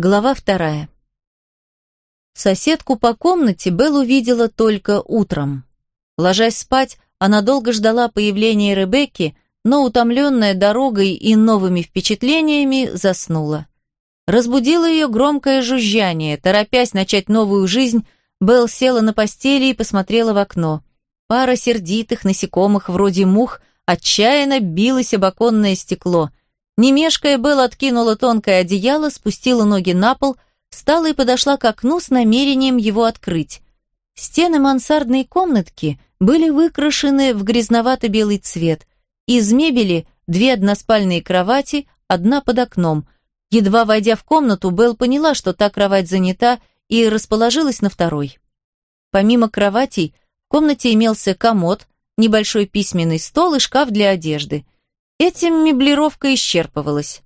Глава вторая. Соседку по комнате Белл увидела только утром. Ложась спать, она долго ждала появления Ребекки, но, утомленная дорогой и новыми впечатлениями, заснула. Разбудило ее громкое жужжание. Торопясь начать новую жизнь, Белл села на постели и посмотрела в окно. Пара сердитых насекомых, вроде мух, отчаянно билась об оконное стекло. Не мешкая, Белл откинула тонкое одеяло, спустила ноги на пол, встала и подошла к окну с намерением его открыть. Стены мансардной комнатки были выкрашены в грязновато-белый цвет. Из мебели две односпальные кровати, одна под окном. Едва войдя в комнату, Белл поняла, что та кровать занята, и расположилась на второй. Помимо кроватей, в комнате имелся комод, небольшой письменный стол и шкаф для одежды – Этим меблировка исчерпывалась.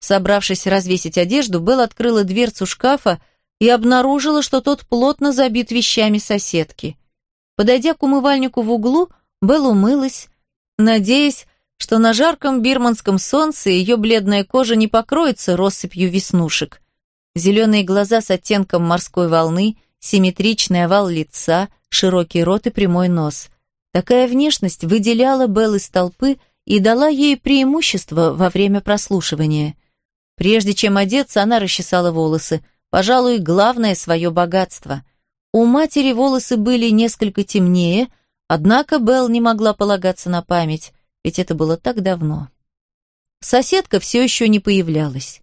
Собравшись развесить одежду, Белл открыла дверцу шкафа и обнаружила, что тот плотно забит вещами соседки. Подойдя к умывальнику в углу, Белл умылась, надеясь, что на жарком бирманском солнце ее бледная кожа не покроется россыпью веснушек. Зеленые глаза с оттенком морской волны, симметричный овал лица, широкий рот и прямой нос. Такая внешность выделяла Белл из толпы, и дала ей преимущество во время прослушивания. Прежде чем одеться, она расчесала волосы, пожалуй, главное свое богатство. У матери волосы были несколько темнее, однако Белл не могла полагаться на память, ведь это было так давно. Соседка все еще не появлялась.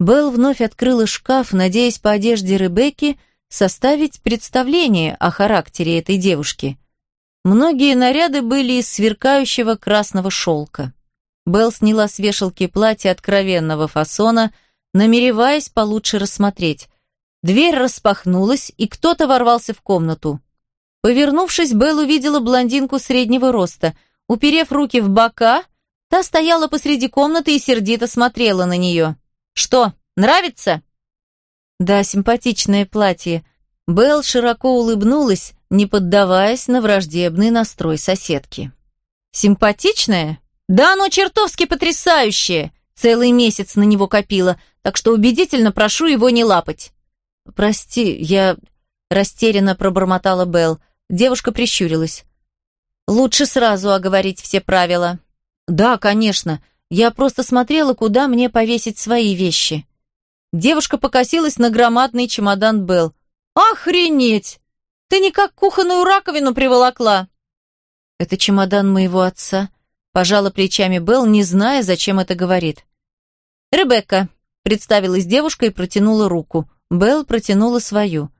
Белл вновь открыла шкаф, надеясь по одежде Ребекки составить представление о характере этой девушки. Многие наряды были из сверкающего красного шелка. Белл сняла с вешалки платье откровенного фасона, намереваясь получше рассмотреть. Дверь распахнулась, и кто-то ворвался в комнату. Повернувшись, Белл увидела блондинку среднего роста. Уперев руки в бока, та стояла посреди комнаты и сердито смотрела на нее. «Что, нравится?» «Да, симпатичное платье». Белл широко улыбнулась, не поддаваясь на враждебный настрой соседки. «Симпатичное? Да оно чертовски потрясающее! Целый месяц на него копила, так что убедительно прошу его не лапать». «Прости, я...» — растерянно пробормотала Белл. Девушка прищурилась. «Лучше сразу оговорить все правила». «Да, конечно. Я просто смотрела, куда мне повесить свои вещи». Девушка покосилась на громадный чемодан Белл. «Охренеть! Ты никак кухонную раковину приволокла!» «Это чемодан моего отца», — пожала плечами Белл, не зная, зачем это говорит. «Ребекка», — представилась девушка и протянула руку. Белл протянула свою.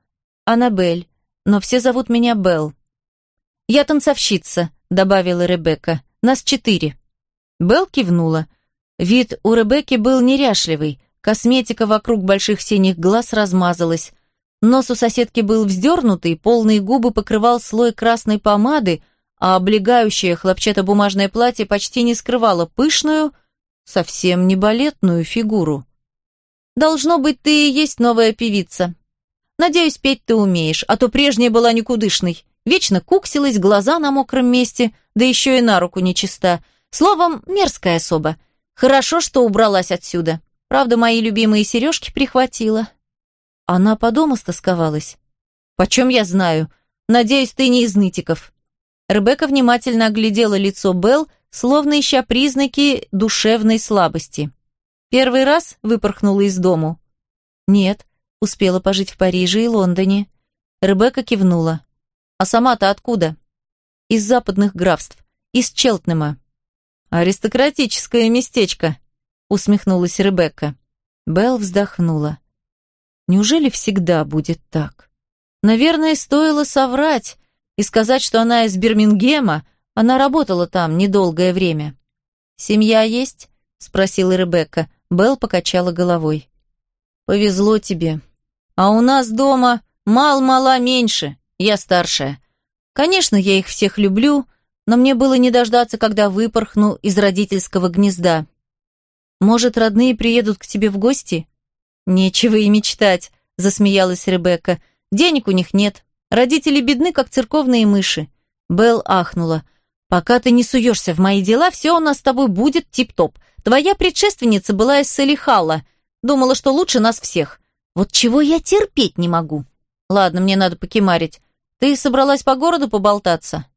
«Аннабель, но все зовут меня Белл». «Я танцовщица», — добавила Ребекка. «Нас четыре». Белл кивнула. Вид у Ребекки был неряшливый. Косметика вокруг больших синих глаз размазалась. Нос у соседки был вздернутый, полные губы покрывал слой красной помады, а облегающее хлопчатобумажное платье почти не скрывало пышную, совсем не балетную фигуру. «Должно быть, ты и есть новая певица. Надеюсь, петь ты умеешь, а то прежняя была никудышной. Вечно куксилась, глаза на мокром месте, да еще и на руку нечиста. Словом, мерзкая особа. Хорошо, что убралась отсюда. Правда, мои любимые сережки прихватила». Она по дому стосковалась. «Почем я знаю? Надеюсь, ты не из нытиков». Ребекка внимательно оглядела лицо Белл, словно ища признаки душевной слабости. «Первый раз выпорхнула из дому?» «Нет, успела пожить в Париже и Лондоне». Ребекка кивнула. «А сама-то откуда?» «Из западных графств, из Челтнема». «Аристократическое местечко», — усмехнулась Ребекка. Белл вздохнула. Неужели всегда будет так? Наверное, стоило соврать и сказать, что она из Бирмингема, она работала там недолгое время. «Семья есть?» — спросила Ребекка. Белл покачала головой. «Повезло тебе. А у нас дома мал-мала меньше, я старшая. Конечно, я их всех люблю, но мне было не дождаться, когда выпорхну из родительского гнезда. Может, родные приедут к тебе в гости?» «Нечего и мечтать», — засмеялась Ребекка. «Денег у них нет. Родители бедны, как церковные мыши». Белл ахнула. «Пока ты не суешься в мои дела, все у нас с тобой будет тип-топ. Твоя предшественница была из Салихала. Думала, что лучше нас всех. Вот чего я терпеть не могу. Ладно, мне надо покемарить. Ты собралась по городу поболтаться?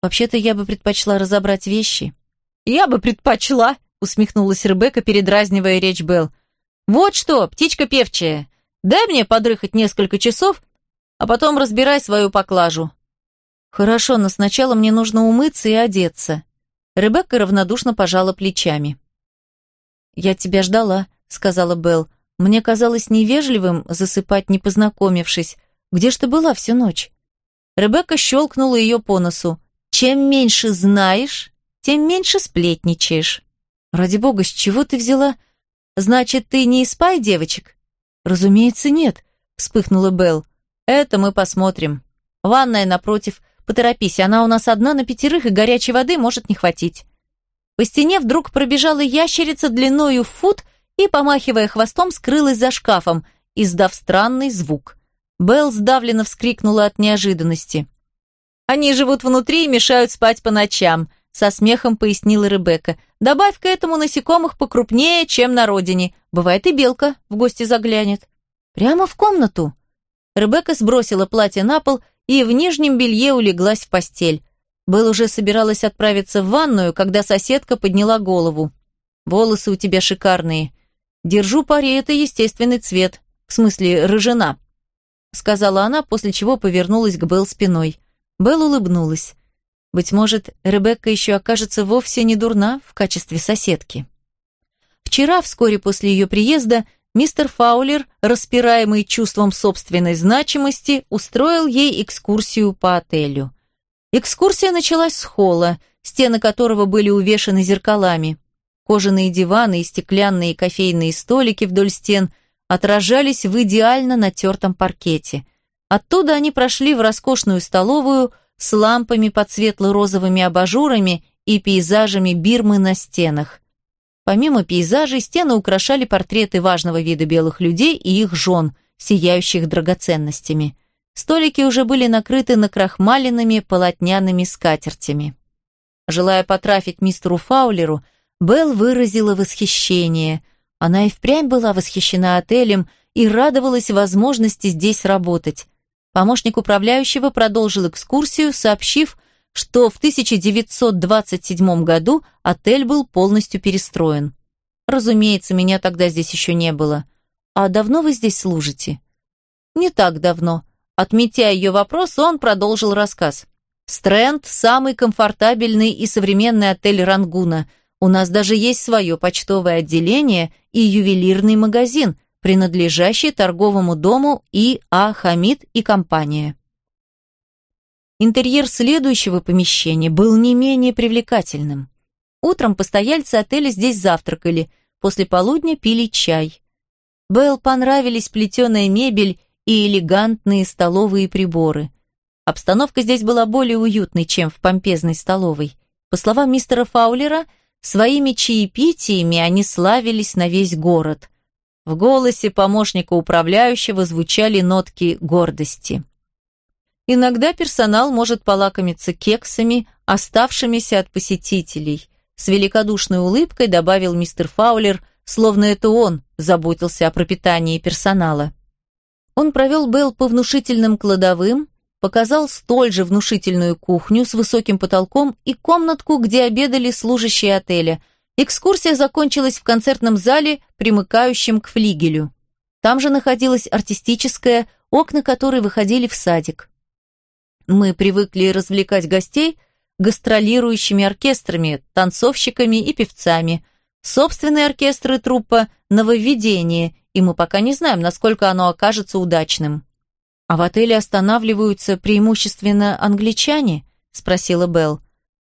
Вообще-то я бы предпочла разобрать вещи. Я бы предпочла, усмехнулась Ребекка, передразнивая речь Белл. Вот что, птичка певчая, дай мне подрыхать несколько часов, а потом разбирай свою поклажу. Хорошо, но сначала мне нужно умыться и одеться. Ребекка равнодушно пожала плечами. «Я тебя ждала», — сказала Белл. «Мне казалось невежливым засыпать, не познакомившись. Где ж ты была всю ночь?» Ребекка щелкнула ее по носу. «Чем меньше знаешь, тем меньше сплетничаешь». «Ради бога, с чего ты взяла?» «Значит, ты не спай девочек?» «Разумеется, нет», — вспыхнула Белл. «Это мы посмотрим. Ванная напротив. Поторопись, она у нас одна на пятерых, и горячей воды может не хватить». По стене вдруг пробежала ящерица длиною в фут и, помахивая хвостом, скрылась за шкафом, издав странный звук. Белл сдавленно вскрикнула от неожиданности. «Они живут внутри и мешают спать по ночам», со смехом пояснила Ребекка. «Добавь к этому насекомых покрупнее, чем на родине. Бывает и белка в гости заглянет». «Прямо в комнату?» Ребекка сбросила платье на пол и в нижнем белье улеглась в постель. Белл уже собиралась отправиться в ванную, когда соседка подняла голову. «Волосы у тебя шикарные. Держу пари, это естественный цвет. В смысле, рыжина», — сказала она, после чего повернулась к Белл спиной. Белл улыбнулась. Быть может, Ребекка еще окажется вовсе не дурна в качестве соседки. Вчера, вскоре после ее приезда, мистер Фаулер, распираемый чувством собственной значимости, устроил ей экскурсию по отелю. Экскурсия началась с холла, стены которого были увешаны зеркалами. Кожаные диваны и стеклянные кофейные столики вдоль стен отражались в идеально натертом паркете. Оттуда они прошли в роскошную столовую с лампами под светло-розовыми абажурами и пейзажами Бирмы на стенах. Помимо пейзажей, стены украшали портреты важного вида белых людей и их жен, сияющих драгоценностями. Столики уже были накрыты накрахмаленными полотняными скатертями. Желая потрафить мистеру Фаулеру, Белл выразила восхищение. Она и впрямь была восхищена отелем и радовалась возможности здесь работать. Помощник управляющего продолжил экскурсию, сообщив, что в 1927 году отель был полностью перестроен. Разумеется, меня тогда здесь еще не было. А давно вы здесь служите? Не так давно. Отметя ее вопрос, он продолжил рассказ. Стрэнд – самый комфортабельный и современный отель Рангуна – у нас даже есть свое почтовое отделение и ювелирный магазин, принадлежащий торговому дому И. А. Хамид и компания. Интерьер следующего помещения был не менее привлекательным. Утром постояльцы отеля здесь завтракали, после полудня пили чай. Белл понравились плетеная мебель и элегантные столовые приборы. Обстановка здесь была более уютной, чем в помпезной столовой. По словам мистера Фаулера, Своими чаепитиями они славились на весь город. В голосе помощника управляющего звучали нотки гордости. Иногда персонал может полакомиться кексами, оставшимися от посетителей. С великодушной улыбкой добавил мистер Фаулер, словно это он заботился о пропитании персонала. Он провел Белл по внушительным кладовым, показал столь же внушительную кухню с высоким потолком и комнатку, где обедали служащие отеля. Экскурсия закончилась в концертном зале, примыкающем к флигелю. Там же находилась артистическая, окна которой выходили в садик. Мы привыкли развлекать гостей гастролирующими оркестрами, танцовщиками и певцами. Собственные оркестры труппа – нововведение, и мы пока не знаем, насколько оно окажется удачным. «А в отеле останавливаются преимущественно англичане?» – спросила Белл.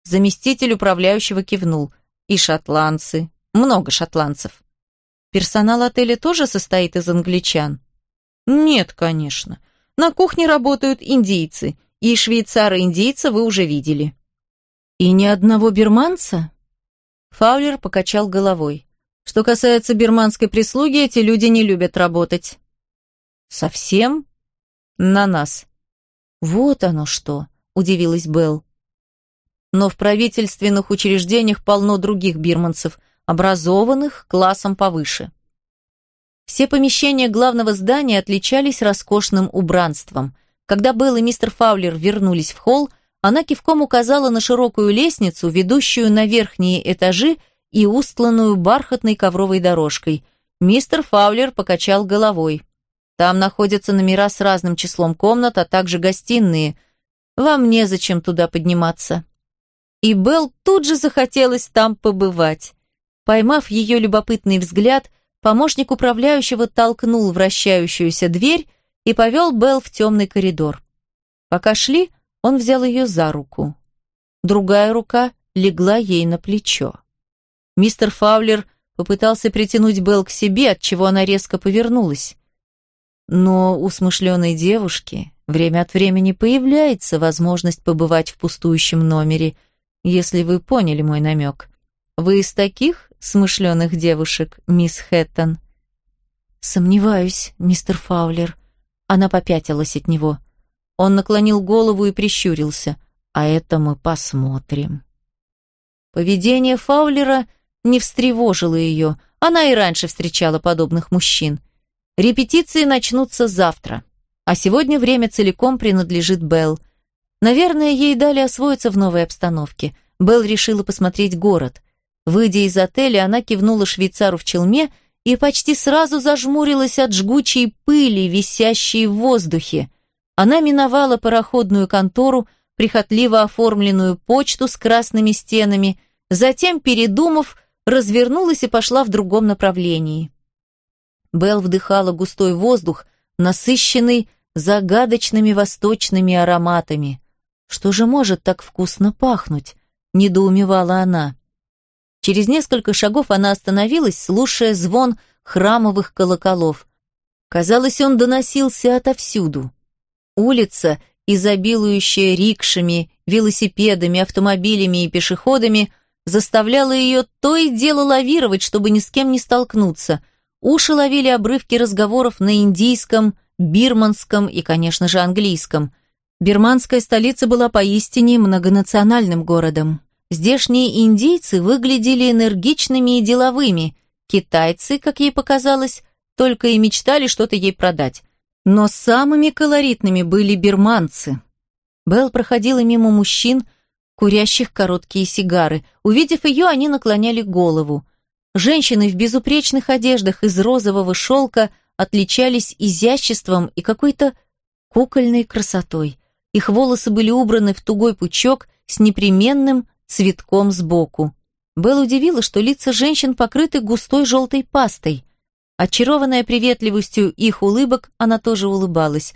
Заместитель управляющего кивнул. «И шотландцы. Много шотландцев». «Персонал отеля тоже состоит из англичан?» «Нет, конечно. На кухне работают индийцы, и швейцара-индийца вы уже видели». «И ни одного бирманца?» Фаулер покачал головой. «Что касается бирманской прислуги, эти люди не любят работать». «Совсем?» на нас. Вот оно что, удивилась Белл. Но в правительственных учреждениях полно других бирманцев, образованных классом повыше. Все помещения главного здания отличались роскошным убранством. Когда Белл и мистер Фаулер вернулись в холл, она кивком указала на широкую лестницу, ведущую на верхние этажи и устланную бархатной ковровой дорожкой. Мистер Фаулер покачал головой. «Там находятся номера с разным числом комнат, а также гостиные. Вам незачем туда подниматься». И Белл тут же захотелось там побывать. Поймав ее любопытный взгляд, Помощник управляющего толкнул вращающуюся дверь и повел Белл в темный коридор. Пока шли, он взял ее за руку. Другая рука легла ей на плечо. Мистер Фаулер попытался притянуть Белл к себе, от чего она резко повернулась. Но у смышленой девушки время от времени появляется возможность побывать в пустующем номере, если вы поняли мой намек. Вы из таких? смышленых девушек, мисс Хэттон. «Сомневаюсь, мистер Фаулер». Она попятилась от него. Он наклонил голову и прищурился. «А это мы посмотрим». Поведение Фаулера не встревожило ее. Она и раньше встречала подобных мужчин. Репетиции начнутся завтра. А сегодня время целиком принадлежит Белл. Наверное, ей дали освоиться в новой обстановке. Белл решила посмотреть город. Выйдя из отеля, она кивнула швейцару в челме и почти сразу зажмурилась от жгучей пыли, висящей в воздухе. Она миновала пароходную контору, прихотливо оформленную почту с красными стенами, затем, передумав, развернулась и пошла в другом направлении. Белл вдыхала густой воздух, насыщенный загадочными восточными ароматами. «Что же может так вкусно пахнуть?» – недоумевала она. Через несколько шагов она остановилась, слушая звон храмовых колоколов. Казалось, он доносился отовсюду. Улица, изобилующая рикшами, велосипедами, автомобилями и пешеходами, заставляла ее то и дело лавировать, чтобы ни с кем не столкнуться. Уши ловили обрывки разговоров на индийском, бирманском и, конечно же, английском. Бирманская столица была поистине многонациональным городом. Здешние индейцы выглядели энергичными и деловыми. Китайцы, как ей показалось, только и мечтали что-то ей продать. Но самыми колоритными были бирманцы. Белл проходила мимо мужчин, курящих короткие сигары. Увидев ее, они наклоняли голову. Женщины в безупречных одеждах из розового шелка отличались изяществом и какой-то кукольной красотой. Их волосы были убраны в тугой пучок с непременным цветком сбоку. Белл удивила, что лица женщин покрыты густой желтой пастой. Очарованная приветливостью их улыбок, она тоже улыбалась.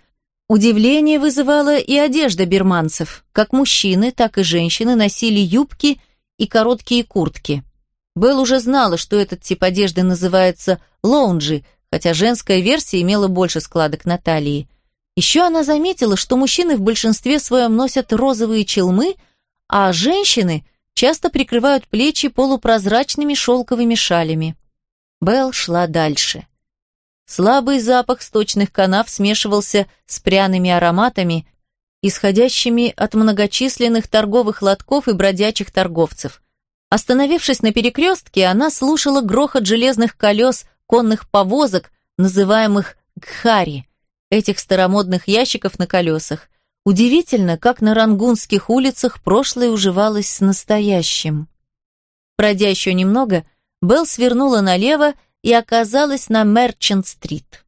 Удивление вызывала и одежда бирманцев. Как мужчины, так и женщины носили юбки и короткие куртки. Белл уже знала, что этот тип одежды называется лоунджи, хотя женская версия имела больше складок на талии. Еще она заметила, что мужчины в большинстве своем носят розовые челмы – а женщины часто прикрывают плечи полупрозрачными шелковыми шалями. Белл шла дальше. Слабый запах сточных канав смешивался с пряными ароматами, исходящими от многочисленных торговых лотков и бродячих торговцев. Остановившись на перекрестке, она слушала грохот железных колес конных повозок, называемых гхари, этих старомодных ящиков на колесах. Удивительно, как на рангунских улицах прошлое уживалось с настоящим. Пройдя еще немного, Белл свернула налево и оказалась на Мерчант-стрит.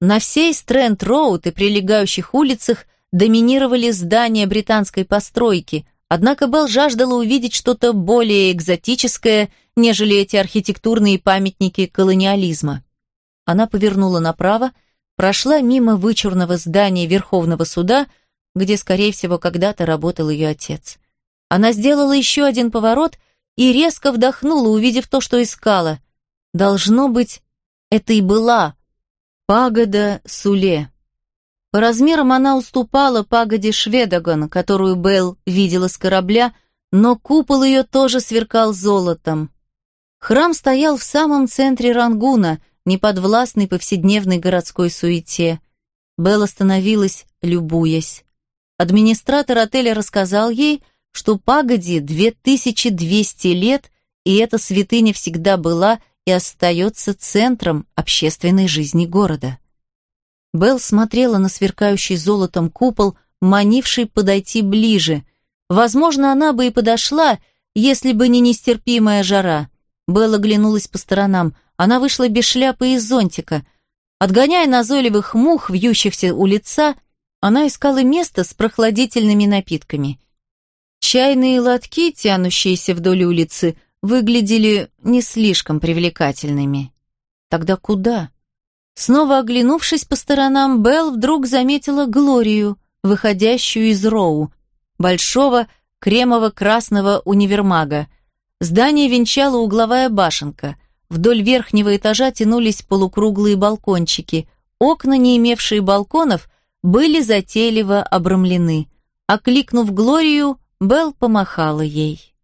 На всей Стрэнд-Роуд и прилегающих улицах доминировали здания британской постройки, однако Белл жаждала увидеть что-то более экзотическое, нежели эти архитектурные памятники колониализма. Она повернула направо, прошла мимо вычурного здания Верховного суда, где, скорее всего, когда-то работал ее отец. Она сделала еще один поворот и резко вдохнула, увидев то, что искала. Должно быть, это и была пагода Суле. По размерам она уступала пагоде Шведоган, которую Белл видела с корабля, но купол ее тоже сверкал золотом. Храм стоял в самом центре Рангуна – не подвластный повседневной городской суете. Белла остановилась, любуясь. Администратор отеля рассказал ей, что пагоде 2200 лет, и эта святыня всегда была и остается центром общественной жизни города. Белл смотрела на сверкающий золотом купол, манивший подойти ближе. Возможно, она бы и подошла, если бы не нестерпимая жара. Белла оглянулась по сторонам. Она вышла без шляпы и зонтика. Отгоняя назойливых мух, вьющихся у лица, она искала место с прохладительными напитками. Чайные лотки, тянущиеся вдоль улицы, выглядели не слишком привлекательными. Тогда куда? Снова оглянувшись по сторонам, Белл вдруг заметила Глорию, выходящую из Роу, большого кремово-красного универмага. Здание венчала угловая башенка. Вдоль верхнего этажа тянулись полукруглые балкончики. Окна, не имевшие балконов, были затейливо обрамлены. Окликнув Глорию, Белл помахала ей.